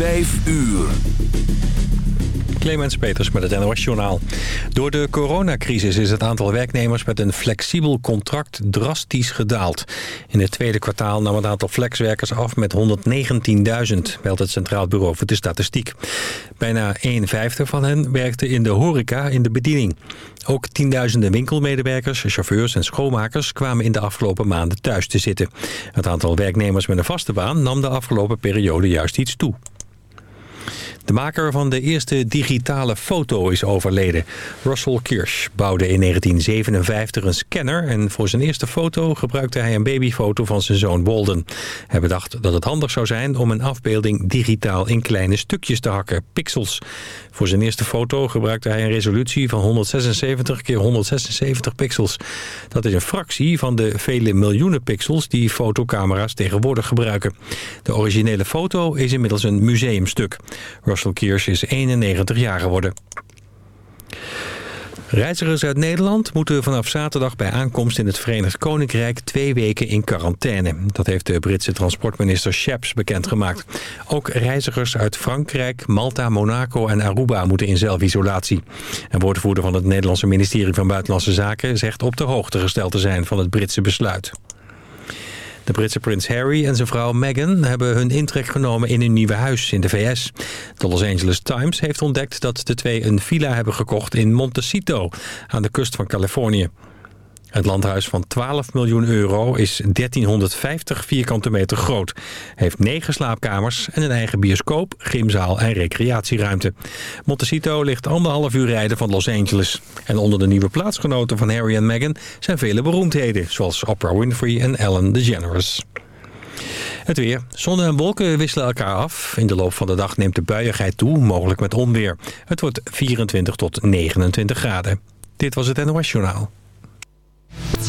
Vijf uur. Clemens Peters met het NOS Journaal. Door de coronacrisis is het aantal werknemers met een flexibel contract drastisch gedaald. In het tweede kwartaal nam het aantal flexwerkers af met 119.000, meldt het Centraal Bureau voor de Statistiek. Bijna 51 van hen werkte in de horeca in de bediening. Ook tienduizenden winkelmedewerkers, chauffeurs en schoonmakers kwamen in de afgelopen maanden thuis te zitten. Het aantal werknemers met een vaste baan nam de afgelopen periode juist iets toe. De maker van de eerste digitale foto is overleden. Russell Kirsch bouwde in 1957 een scanner... en voor zijn eerste foto gebruikte hij een babyfoto van zijn zoon Walden. Hij bedacht dat het handig zou zijn om een afbeelding digitaal in kleine stukjes te hakken, pixels. Voor zijn eerste foto gebruikte hij een resolutie van 176 keer 176 pixels. Dat is een fractie van de vele miljoenen pixels die fotocamera's tegenwoordig gebruiken. De originele foto is inmiddels een museumstuk. Kiers is 91 jaar geworden. Reizigers uit Nederland moeten vanaf zaterdag bij aankomst in het Verenigd Koninkrijk twee weken in quarantaine. Dat heeft de Britse transportminister Sheps bekendgemaakt. Ook reizigers uit Frankrijk, Malta, Monaco en Aruba moeten in zelfisolatie. Een woordvoerder van het Nederlandse ministerie van Buitenlandse Zaken zegt op de hoogte gesteld te zijn van het Britse besluit. De Britse prins Harry en zijn vrouw Meghan hebben hun intrek genomen in hun nieuwe huis in de VS. De Los Angeles Times heeft ontdekt dat de twee een villa hebben gekocht in Montecito aan de kust van Californië. Het landhuis van 12 miljoen euro is 1350 vierkante meter groot. Heeft negen slaapkamers en een eigen bioscoop, gymzaal en recreatieruimte. Montecito ligt anderhalf uur rijden van Los Angeles. En onder de nieuwe plaatsgenoten van Harry en Meghan zijn vele beroemdheden... zoals Oprah Winfrey en Ellen DeGeneres. Het weer. Zon en wolken wisselen elkaar af. In de loop van de dag neemt de buiigheid toe, mogelijk met onweer. Het wordt 24 tot 29 graden. Dit was het NOS Journaal.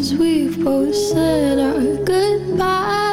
times we've both said our goodbyes.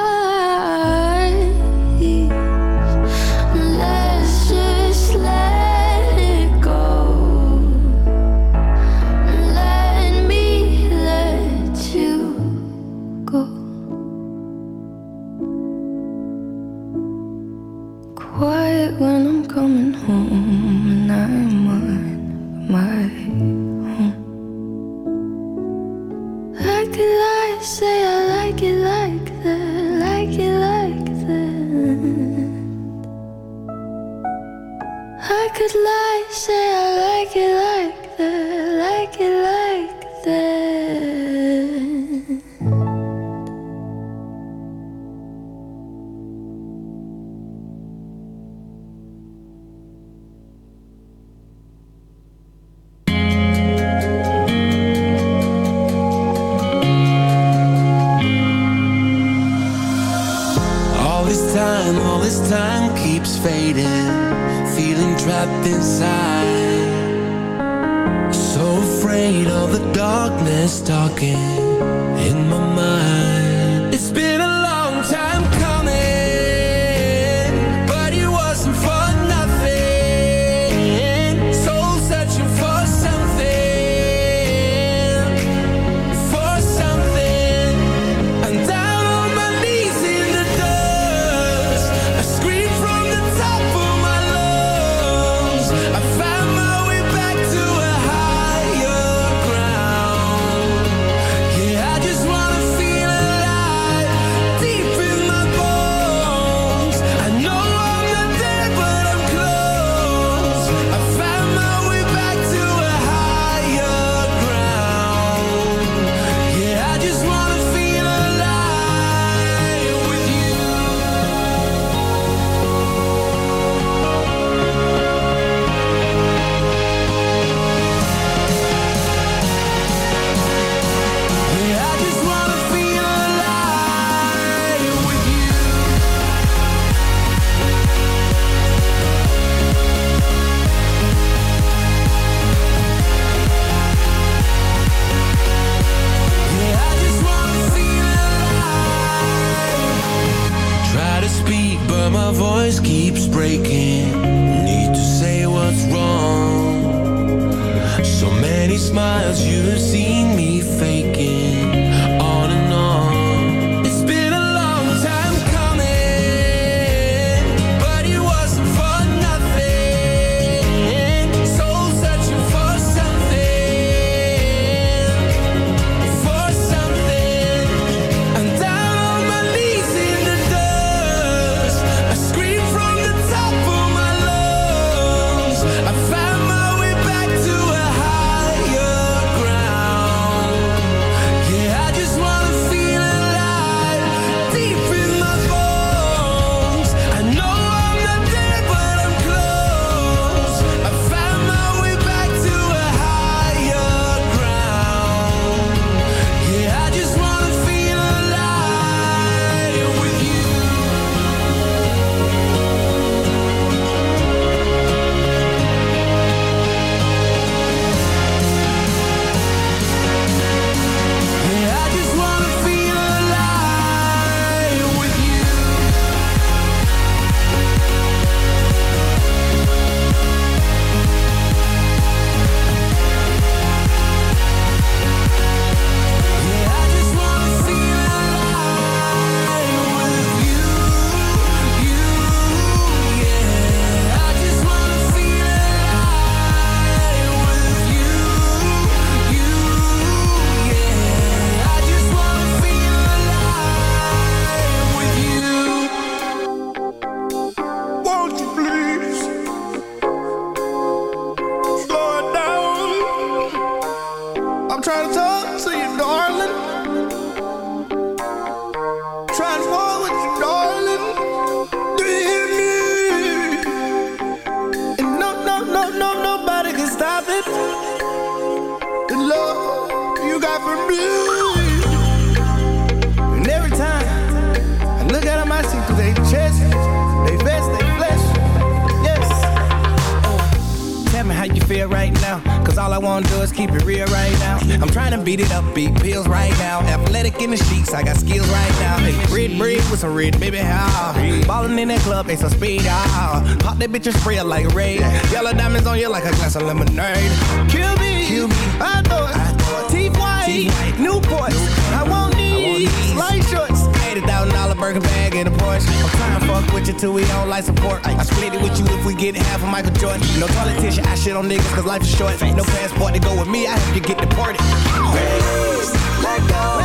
life is short. No passport to go with me, I have to get deported. Raise, let go,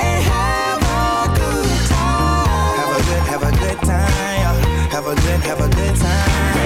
and have a good time. Have a good, have a good time. Have a good, have a good time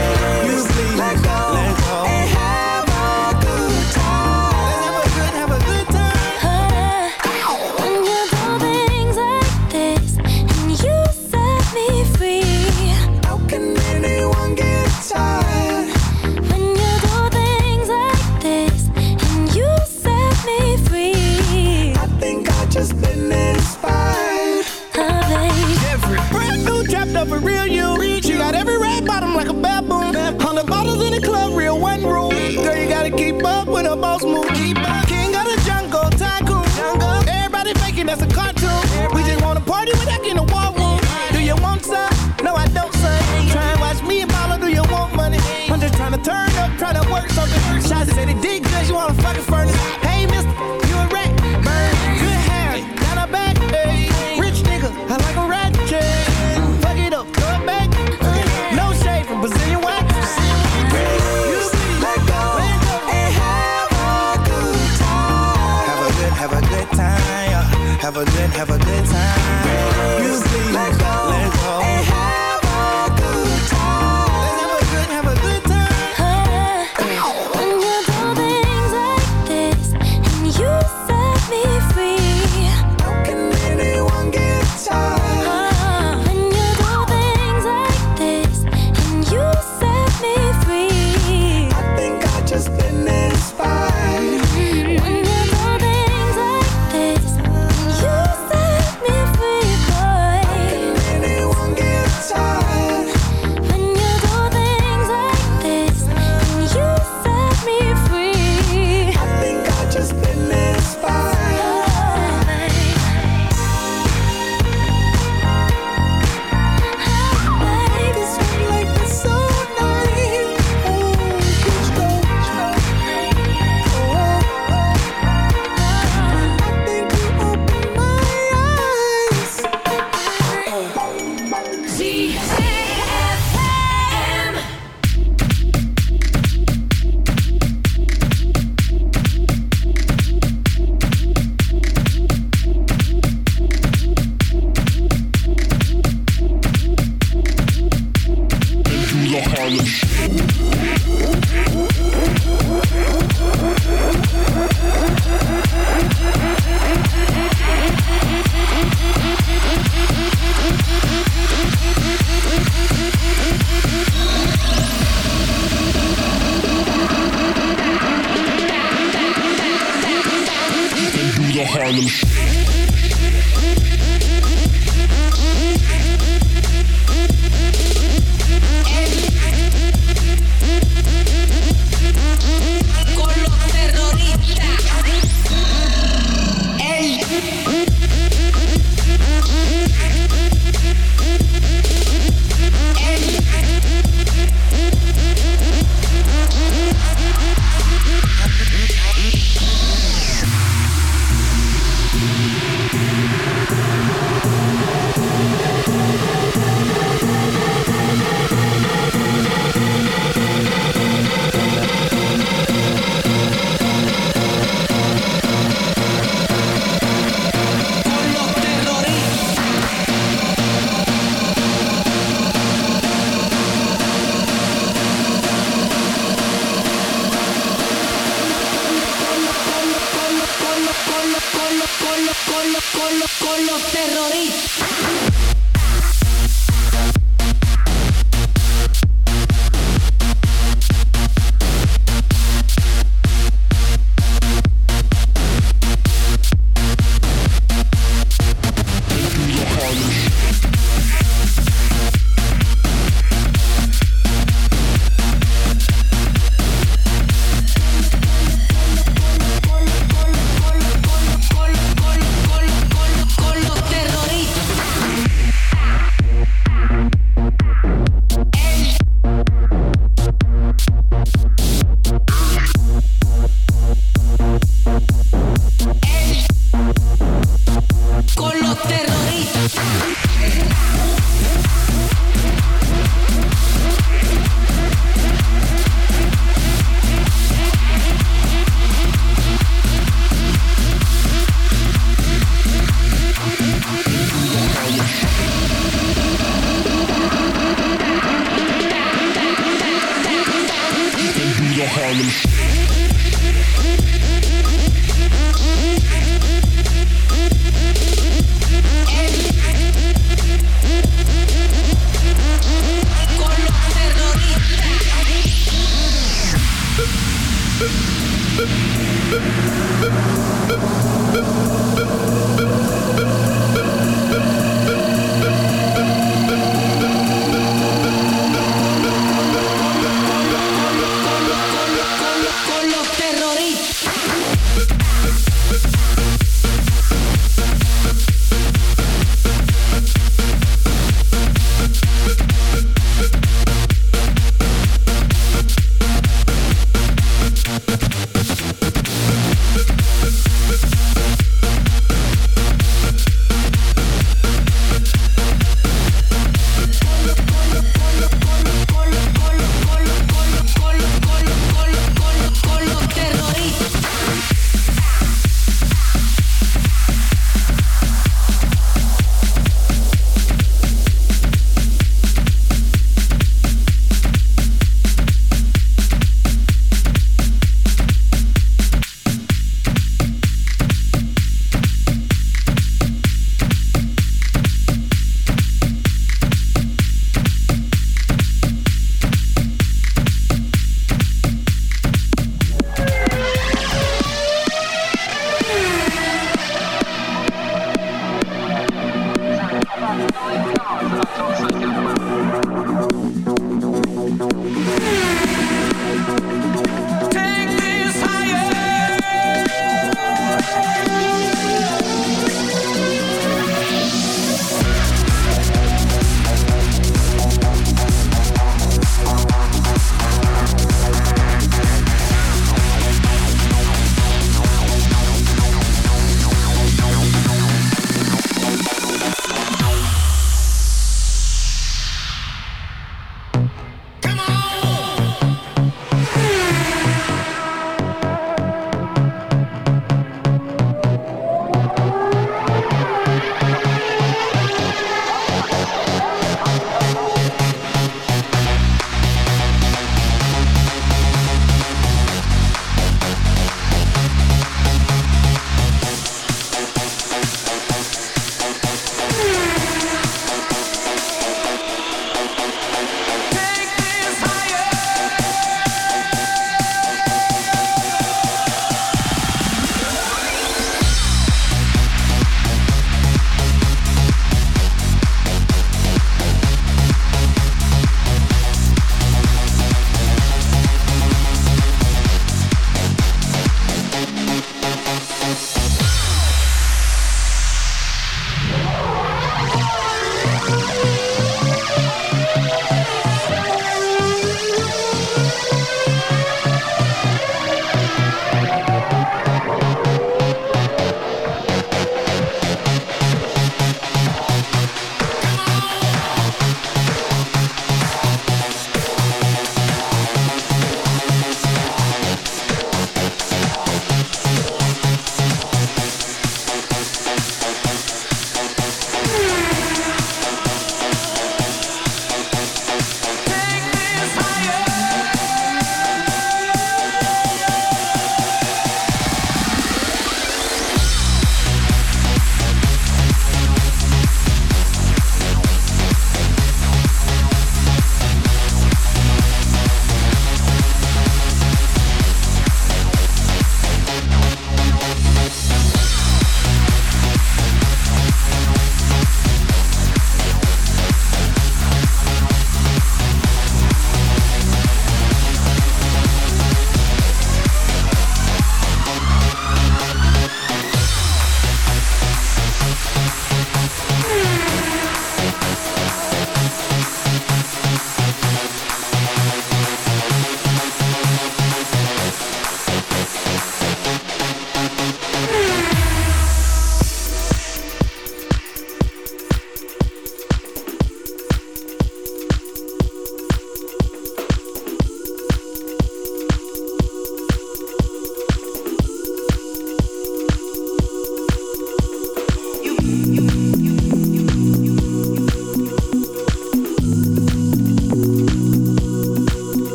los, con los terroristas.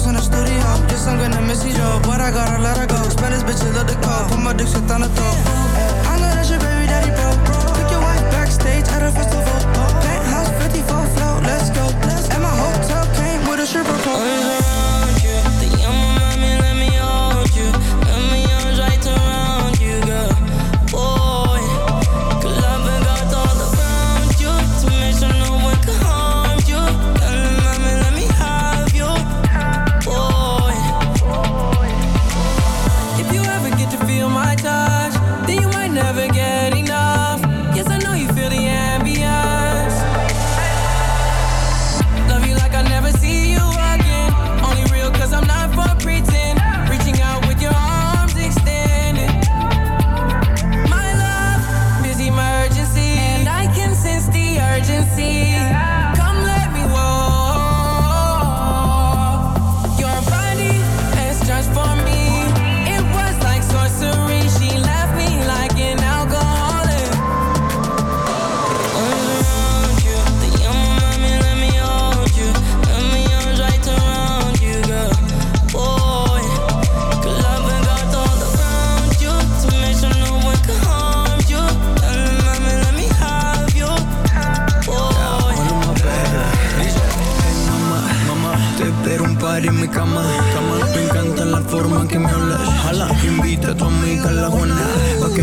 house in the studio. Guess I'm gonna miss you, yo, but I gotta let her go. Spend this bitch, love the call. Put my dick shit on the top. I know that's your baby daddy, bro. Pick your wife backstage at a festival. Penthouse 54 flow, let's go. And my hotel came with a stripper pole.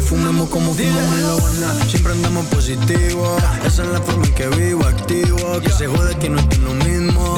Fumemos como fumamos en la Habana. Siempre andamos positivo. Esa es la forma en que vivo, activo. Que se jode que no estoy lo mismo.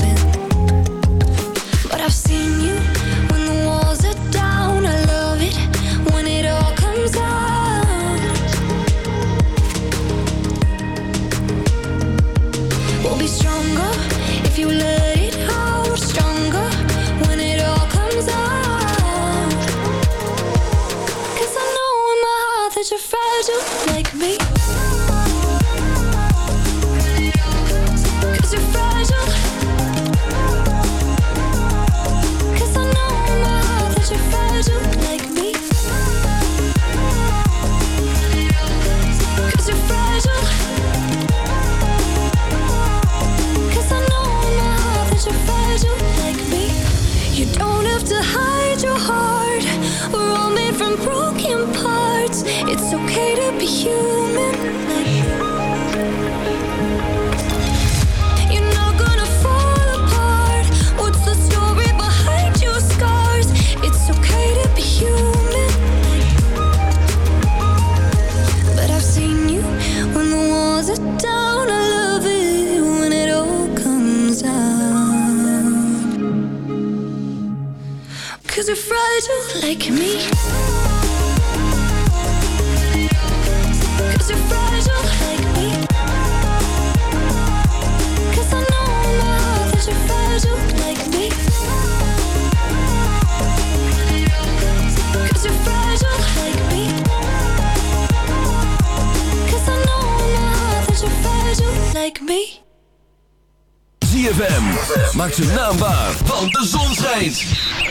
Like me. Cause you're fragile like me. Cause I know heart that you're fragile like me. Cause you're fragile like me. Cause I know heart that you're fragile like me. ZFM. Maak zijn naam waar, want de zon schijnt.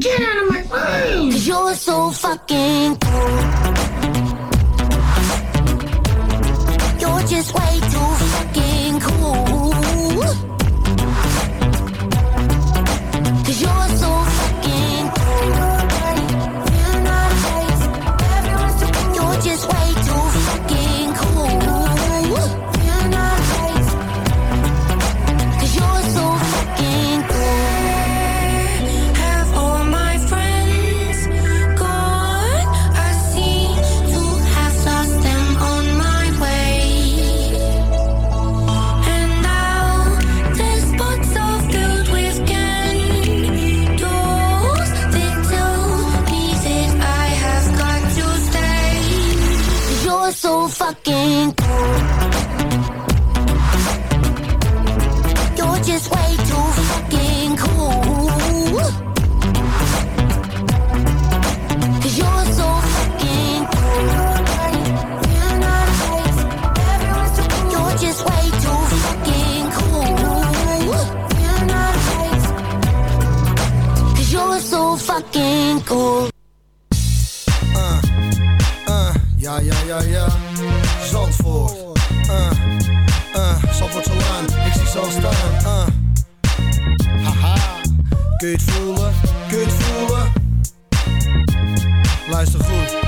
Get out of my room! Cause you're so fucking cool. You're just way too fucking cool. Kun je het voelen? Kun je het voelen? Luister goed.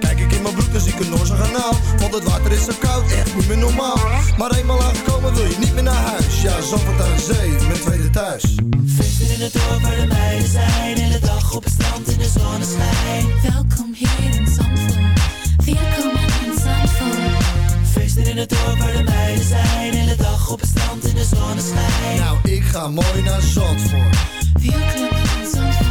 ik in mijn broek, dan zie ik een Noorse gaan kanaal Want het water is zo koud, echt niet meer normaal Maar eenmaal aangekomen wil je niet meer naar huis Ja, Zandvoort aan zee, mijn tweede thuis Feesten in het dorp waar de meiden zijn. Hele dag op het strand in de zonneschijn. Welkom hier in Zandvoort. Welkom in Zandvoort. Feesten in het dorp waar de meiden zijn. Hele dag op het strand in de zonneschijn. Nou, ik ga mooi naar Zandvoort Welkom in Zandvoort.